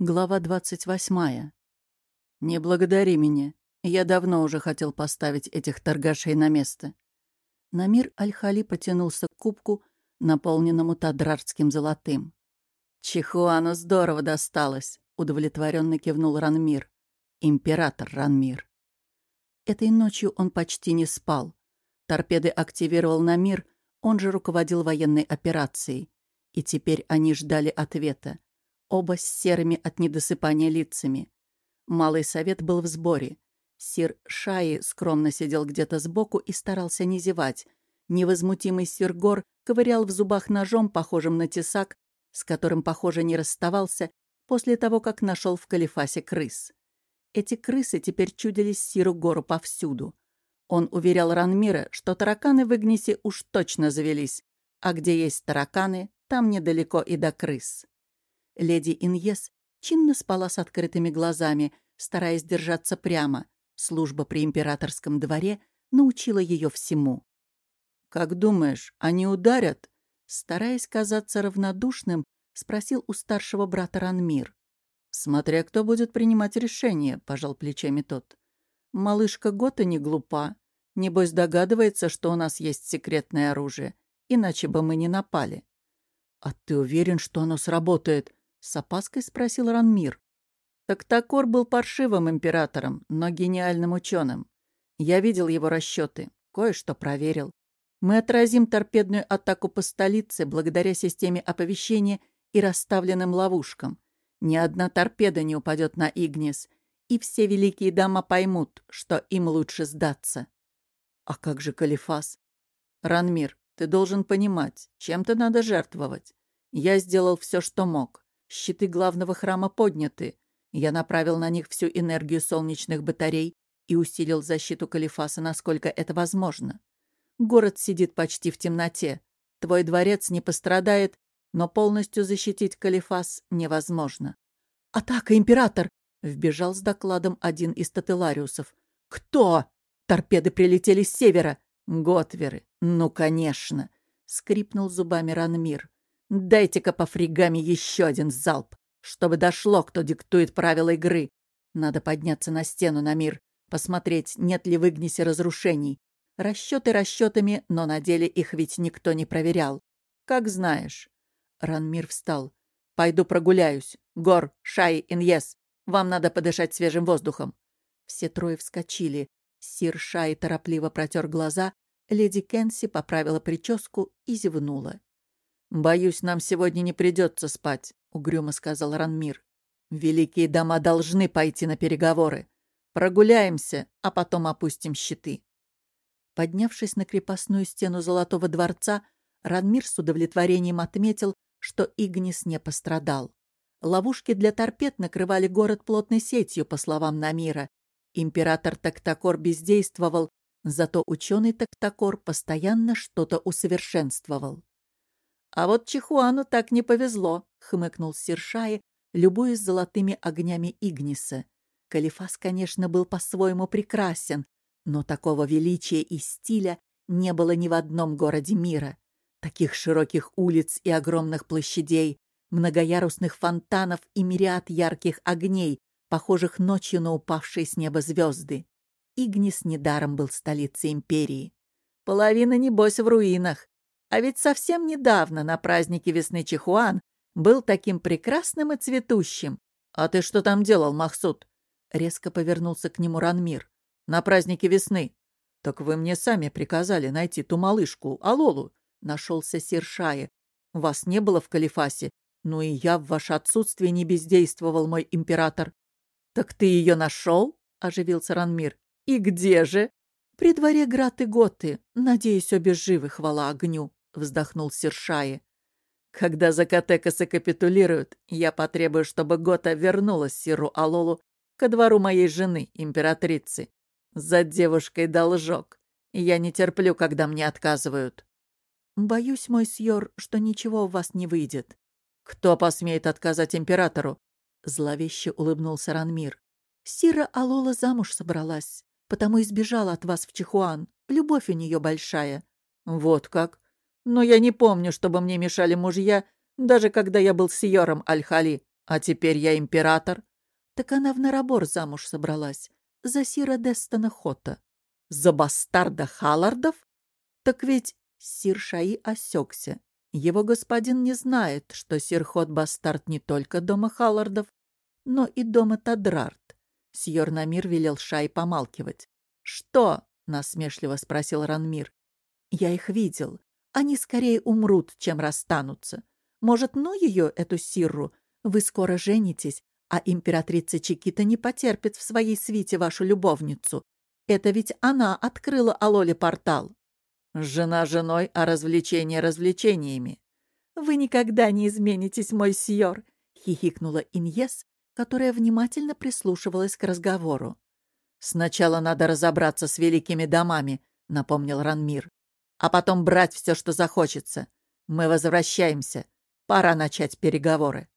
Глава двадцать восьмая. «Не благодари меня. Я давно уже хотел поставить этих торгашей на место». Намир Аль-Хали потянулся к кубку, наполненному тадрарским золотым. «Чихуану здорово досталось», — удовлетворенно кивнул Ранмир. «Император Ранмир». Этой ночью он почти не спал. Торпеды активировал Намир, он же руководил военной операцией. И теперь они ждали ответа оба с серыми от недосыпания лицами. Малый совет был в сборе. Сир Шаи скромно сидел где-то сбоку и старался не зевать. Невозмутимый сир Гор ковырял в зубах ножом, похожим на тесак, с которым, похоже, не расставался после того, как нашел в Калифасе крыс. Эти крысы теперь чудились Сиру Гору повсюду. Он уверял Ранмира, что тараканы в Игнисе уж точно завелись, а где есть тараканы, там недалеко и до крыс. Леди Иньес чинно спала с открытыми глазами, стараясь держаться прямо. Служба при императорском дворе научила ее всему. «Как думаешь, они ударят?» Стараясь казаться равнодушным, спросил у старшего брата Ранмир. «Смотря кто будет принимать решение», — пожал плечами тот. «Малышка Гота не глупа. Небось догадывается, что у нас есть секретное оружие, иначе бы мы не напали». «А ты уверен, что оно сработает?» — с опаской спросил Ранмир. Токтакор был паршивым императором, но гениальным ученым. Я видел его расчеты, кое-что проверил. Мы отразим торпедную атаку по столице благодаря системе оповещения и расставленным ловушкам. Ни одна торпеда не упадет на Игнис, и все великие дома поймут, что им лучше сдаться. А как же Калифас? Ранмир, ты должен понимать, чем-то надо жертвовать. Я сделал все, что мог. Щиты главного храма подняты. Я направил на них всю энергию солнечных батарей и усилил защиту Калифаса, насколько это возможно. Город сидит почти в темноте. Твой дворец не пострадает, но полностью защитить Калифас невозможно. «Атака, император!» — вбежал с докладом один из тателариусов. «Кто?» «Торпеды прилетели с севера!» «Готверы! Ну, конечно!» — скрипнул зубами Ранмир. Дайте-ка по фригаме еще один залп, чтобы дошло, кто диктует правила игры. Надо подняться на стену на мир, посмотреть, нет ли в Игнисе разрушений. Расчеты расчетами, но на деле их ведь никто не проверял. Как знаешь. Ранмир встал. «Пойду прогуляюсь. Гор, Шай, Иньес. Вам надо подышать свежим воздухом». Все трое вскочили. Сир Шай торопливо протер глаза, леди Кенси поправила прическу и зевнула. «Боюсь, нам сегодня не придется спать», — угрюмо сказал Ранмир. «Великие дома должны пойти на переговоры. Прогуляемся, а потом опустим щиты». Поднявшись на крепостную стену Золотого дворца, Ранмир с удовлетворением отметил, что Игнис не пострадал. Ловушки для торпед накрывали город плотной сетью, по словам Намира. Император Тактакор бездействовал, зато ученый Тактакор постоянно что-то усовершенствовал. «А вот Чихуану так не повезло», — хмыкнул Сершай, любуясь золотыми огнями Игниса. Калифас, конечно, был по-своему прекрасен, но такого величия и стиля не было ни в одном городе мира. Таких широких улиц и огромных площадей, многоярусных фонтанов и мириад ярких огней, похожих ночью на упавшие с неба звезды. Игнис недаром был столицей империи. Половина, небось, в руинах, а ведь совсем недавно на празднике весны Чихуан был таким прекрасным и цветущим. «А ты что там делал, Махсуд?» Резко повернулся к нему Ранмир. «На празднике весны». «Так вы мне сами приказали найти ту малышку, Алолу», — нашелся Сершае. «Вас не было в Калифасе, но и я в ваше отсутствие не бездействовал, мой император». «Так ты ее нашел?» — оживился Ранмир. «И где же?» «При дворе Граты Готы. Надеюсь, обе живы, хвала огню», — вздохнул Сершаи. «Когда Закатекасы капитулируют, я потребую, чтобы Гота вернула Сиру Алолу ко двору моей жены, императрицы. За девушкой должок. Я не терплю, когда мне отказывают». «Боюсь, мой сьор, что ничего у вас не выйдет». «Кто посмеет отказать императору?» Зловеще улыбнулся Ранмир. «Сира Алола замуж собралась, потому избежала от вас в Чихуан. Любовь у нее большая». «Вот как? Но я не помню, чтобы мне мешали мужья, даже когда я был сиором Аль-Хали. А теперь я император. Так она в Нарабор замуж собралась. За Сира Дестона Хота. За бастарда Халлардов? Так ведь Сир Шаи осекся. Его господин не знает, что Сир Хот бастард не только дома Халлардов, но и дома Тадрарт. Сьор Намир велел Шай помалкивать. «Что?» — насмешливо спросил Ранмир. «Я их видел. Они скорее умрут, чем расстанутся. Может, ну ее, эту Сирру? Вы скоро женитесь, а императрица Чикита не потерпит в своей свите вашу любовницу. Это ведь она открыла Алоле портал. Жена женой, а развлечения развлечениями. Вы никогда не изменитесь, мой сьор, хихикнула Иньес, которая внимательно прислушивалась к разговору. «Сначала надо разобраться с великими домами», — напомнил Ранмир. «А потом брать все, что захочется. Мы возвращаемся. Пора начать переговоры».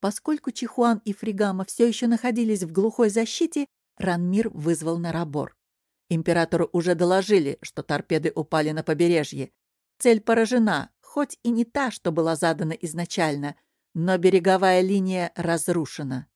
Поскольку Чихуан и Фригама все еще находились в глухой защите, Ранмир вызвал Нарабор. Императору уже доложили, что торпеды упали на побережье. Цель поражена, хоть и не та, что была задана изначально — но береговая линия разрушена.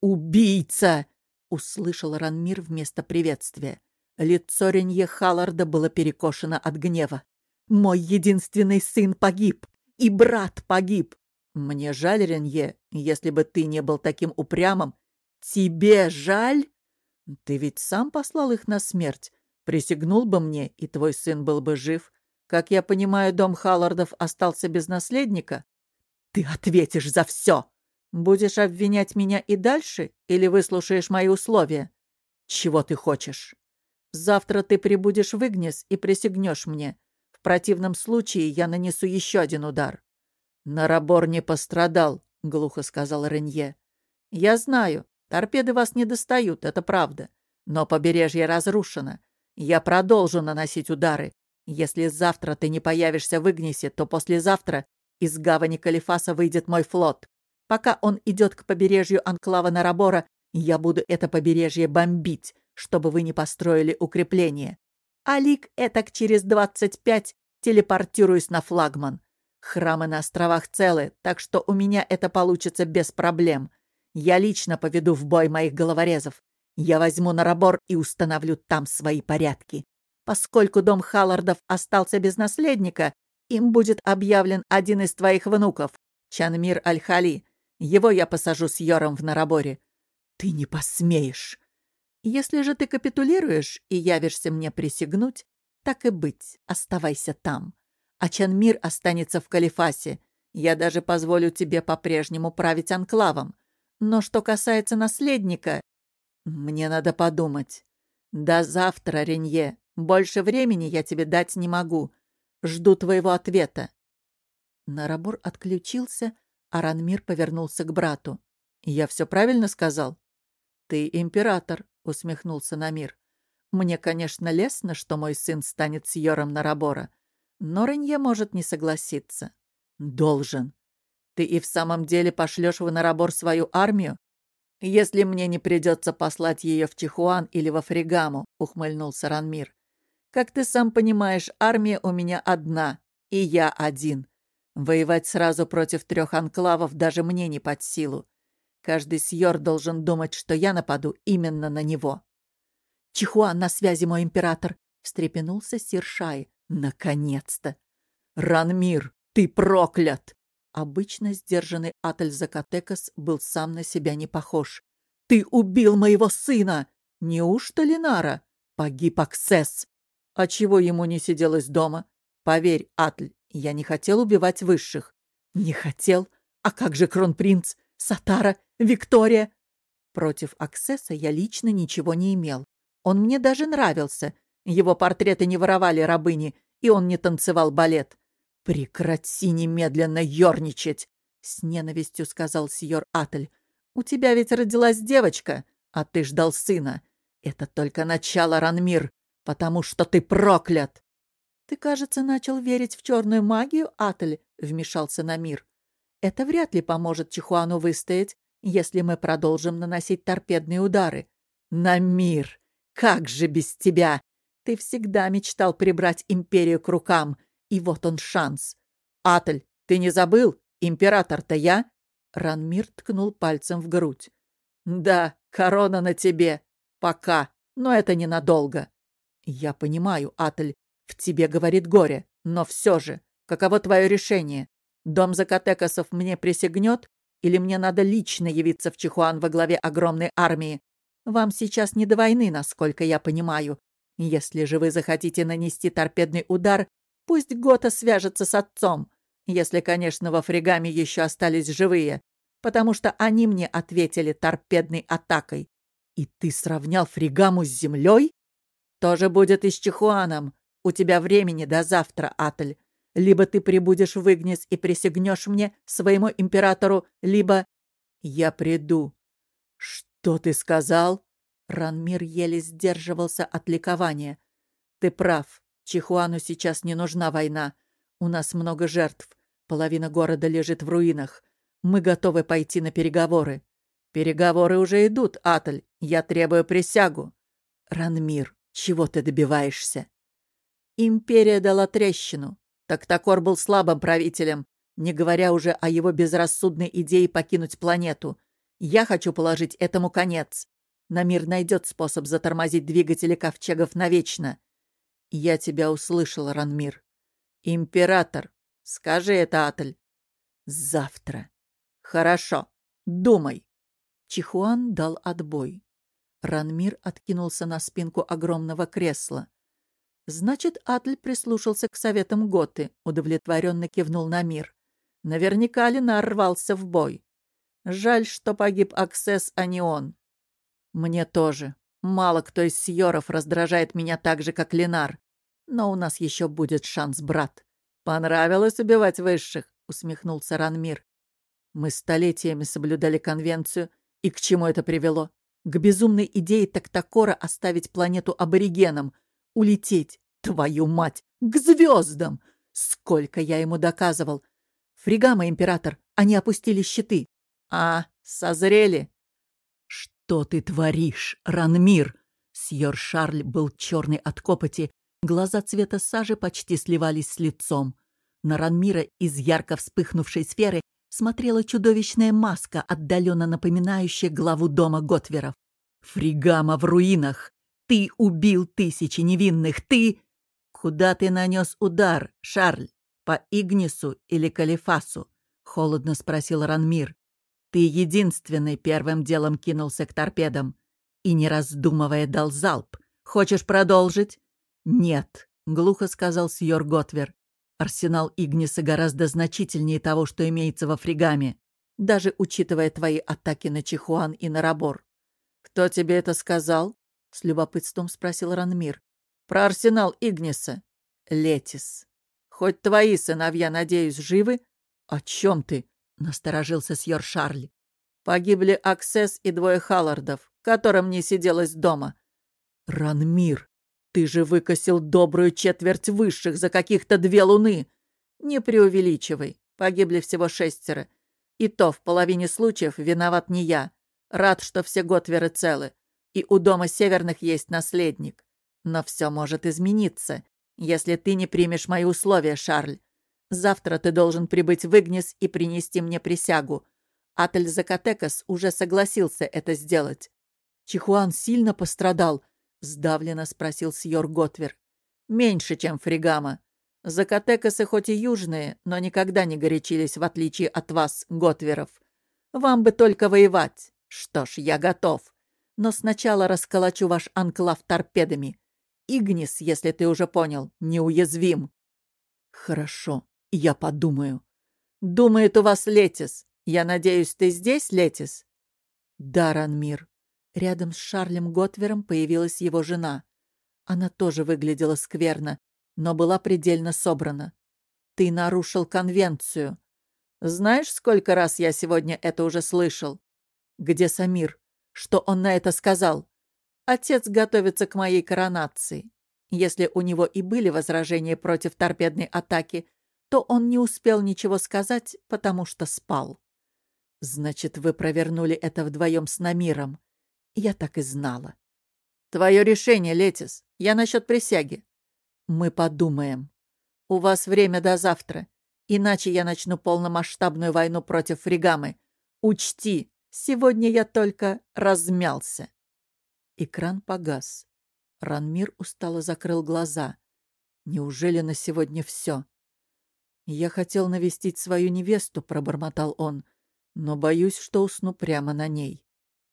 «Убийца!» — услышал Ранмир вместо приветствия. Лицо Ренье Халларда было перекошено от гнева. «Мой единственный сын погиб, и брат погиб. Мне жаль, Ренье, если бы ты не был таким упрямым. Тебе жаль? Ты ведь сам послал их на смерть. Присягнул бы мне, и твой сын был бы жив. Как я понимаю, дом Халлардов остался без наследника?» «Ты ответишь за все! Будешь обвинять меня и дальше, или выслушаешь мои условия? Чего ты хочешь? Завтра ты прибудешь в Игнис и присягнешь мне. В противном случае я нанесу еще один удар». «Нарабор не пострадал», — глухо сказал Ренье. «Я знаю, торпеды вас не достают, это правда. Но побережье разрушено. Я продолжу наносить удары. Если завтра ты не появишься в Игнисе, то послезавтра из гавани Калифаса выйдет мой флот. Пока он идет к побережью анклава Нарабора, я буду это побережье бомбить, чтобы вы не построили укрепление. А лик этак через двадцать пять телепортируюсь на флагман. Храмы на островах целы, так что у меня это получится без проблем. Я лично поведу в бой моих головорезов. Я возьму Нарабор и установлю там свои порядки. Поскольку дом Халлардов остался без наследника, им будет объявлен один из твоих внуков, Чанмир Аль-Хали. Его я посажу с Йором в Нараборе. Ты не посмеешь. Если же ты капитулируешь и явишься мне присягнуть, так и быть, оставайся там. А Чанмир останется в Калифасе. Я даже позволю тебе по-прежнему править анклавом. Но что касается наследника, мне надо подумать. До завтра, Ренье. Больше времени я тебе дать не могу. Жду твоего ответа». Нарабор отключился, а Ранмир повернулся к брату. «Я все правильно сказал?» «Ты император», — усмехнулся Намир. «Мне, конечно, лестно, что мой сын станет сьором Нарабора, но Ренье может не согласиться». «Должен. Ты и в самом деле пошлешь в Нарабор свою армию?» «Если мне не придется послать ее в Чихуан или во Фригаму», — ухмыльнулся Ранмир. Как ты сам понимаешь, армия у меня одна, и я один. Воевать сразу против трех анклавов даже мне не под силу. Каждый сьор должен думать, что я нападу именно на него. «Чихуан на связи, мой император!» — встрепенулся сир Шай. «Наконец-то!» «Ранмир, ты проклят!» Обычно сдержанный Атель Закатекас был сам на себя не похож. «Ты убил моего сына! Неужто Линара? Погиб Аксесс! А чего ему не сиделось дома? Поверь, Атль, я не хотел убивать высших. Не хотел? А как же кронпринц? Сатара? Виктория? Против Аксесса я лично ничего не имел. Он мне даже нравился. Его портреты не воровали рабыни, и он не танцевал балет. «Прекрати немедленно ерничать!» — с ненавистью сказал сьор Атль. «У тебя ведь родилась девочка, а ты ждал сына. Это только начало, Ранмир потому что ты проклят!» «Ты, кажется, начал верить в черную магию, Атель», — вмешался Намир. «Это вряд ли поможет Чихуану выстоять, если мы продолжим наносить торпедные удары». «Намир! Как же без тебя! Ты всегда мечтал прибрать империю к рукам, и вот он шанс. Атель, ты не забыл? Император-то я. Ранмир ткнул пальцем в грудь. «Да, корона на тебе. Пока. Но это ненадолго». «Я понимаю, Атль, в тебе говорит горе, но все же, каково твое решение? Дом Закатекасов мне присягнет, или мне надо лично явиться в Чихуан во главе огромной армии? Вам сейчас не до войны, насколько я понимаю. Если же вы захотите нанести торпедный удар, пусть Гота свяжется с отцом. Если, конечно, во фрегаме еще остались живые. Потому что они мне ответили торпедной атакой. И ты сравнял фрегаму с землей? Тоже будет и с Чихуаном. У тебя времени до завтра, Атль. Либо ты прибудешь в Игнис и присягнешь мне, своему императору, либо... Я приду. Что ты сказал? Ранмир еле сдерживался от ликования. Ты прав. Чихуану сейчас не нужна война. У нас много жертв. Половина города лежит в руинах. Мы готовы пойти на переговоры. Переговоры уже идут, Атль. Я требую присягу. Ранмир, чего ты добиваешься? Империя дала трещину. Тактакор был слабым правителем, не говоря уже о его безрассудной идее покинуть планету. Я хочу положить этому конец. Намир найдет способ затормозить двигатели ковчегов навечно. Я тебя услышал, Ранмир. Император. Скажи это, Атль. Завтра. Хорошо. Думай. Чихуан дал отбой. Ранмир откинулся на спинку огромного кресла. Значит, Атль прислушался к советам Готы, удовлетворенно кивнул на мир. Наверняка Ленар рвался в бой. Жаль, что погиб Аксес, а не он. Мне тоже. Мало кто из сьоров раздражает меня так же, как Ленар. Но у нас еще будет шанс, брат. Понравилось убивать высших, усмехнулся Ранмир. Мы столетиями соблюдали конвенцию. И к чему это привело? К безумной идее Тактакора оставить планету аборигенам — улететь, твою мать, к звездам! Сколько я ему доказывал! Фригама, император, они опустили щиты. А, созрели. Что ты творишь, Ранмир? Сьор Шарль был черный от копоти, глаза цвета сажи почти сливались с лицом. На Ранмира из ярко вспыхнувшей сферы смотрела чудовищная маска, отдаленно напоминающая главу дома Готверов. «Фригама в руинах! Ты убил тысячи невинных, ты... Куда ты нанес удар, Шарль? По Игнису или Калифасу? Холодно спросил Ранмир. Ты единственный первым делом кинулся к торпедам и, не раздумывая, дал залп. Хочешь продолжить? Нет, глухо сказал Сьор Готвер. Арсенал Игниса гораздо значительнее того, что имеется во фригаме, даже учитывая твои атаки на Чихуан и на Рабор. Кто тебе это сказал? С любопытством спросил Ранмир. Про арсенал Игниса. Летис. Хоть твои сыновья, надеюсь, живы? О чем ты? Насторожился Сьор Шарль. Погибли Аксес и двое Халлардов, которым не сиделось дома. Ранмир, ты же выкосил добрую четверть высших за каких-то две луны. Не преувеличивай. Погибли всего шестеро. И то в половине случаев виноват не я. Рад, что все Готверы целы и у дома северных есть наследник. Но все может измениться, если ты не примешь мои условия, Шарль. Завтра ты должен прибыть в Игнис и принести мне присягу. Атель Закатекас уже согласился это сделать. Чихуан сильно пострадал, сдавленно спросил Сьор Готвер. Меньше, чем Фригама. Закатекасы хоть и южные, но никогда не горячились, в отличие от вас, Готверов. Вам бы только воевать. Что ж, я готов но сначала расколочу ваш анклав торпедами. Игнис, если ты уже понял, неуязвим. Хорошо, я подумаю. Думает у вас Летис. Я надеюсь, ты здесь, Летис? Да, Ранмир. Рядом с Шарлем Готвером появилась его жена. Она тоже выглядела скверно, но была предельно собрана. Ты нарушил конвенцию. Знаешь, сколько раз я сегодня это уже слышал? Где Самир? Что он на это сказал? Отец готовится к моей коронации. Если у него и были возражения против торпедной атаки, то он не успел ничего сказать, потому что спал. Значит, вы провернули это вдвоем с Намиром. Я так и знала. Твое решение, Летис. Я насчет присяги. Мы подумаем. У вас время до завтра. Иначе я начну полномасштабную войну против Фригамы. Учти, сегодня я только размялся. Экран погас. Ранмир устало закрыл глаза. Неужели на сегодня все? «Я хотел навестить свою невесту», — пробормотал он, «но боюсь, что усну прямо на ней.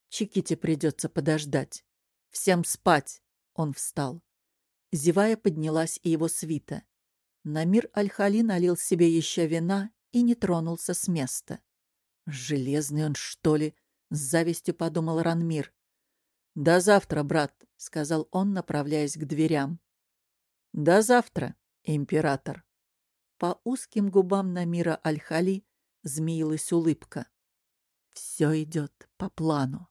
Чиките придется подождать. Всем спать!» — он встал. Зевая поднялась и его свита. Намир Аль-Хали налил себе еще вина и не тронулся с места. «Железный он, что ли?» — с завистью подумал Ранмир. «До завтра, брат», — сказал он, направляясь к дверям. «До завтра, император». По узким губам Намира Аль-Хали змеилась улыбка. «Все идет по плану».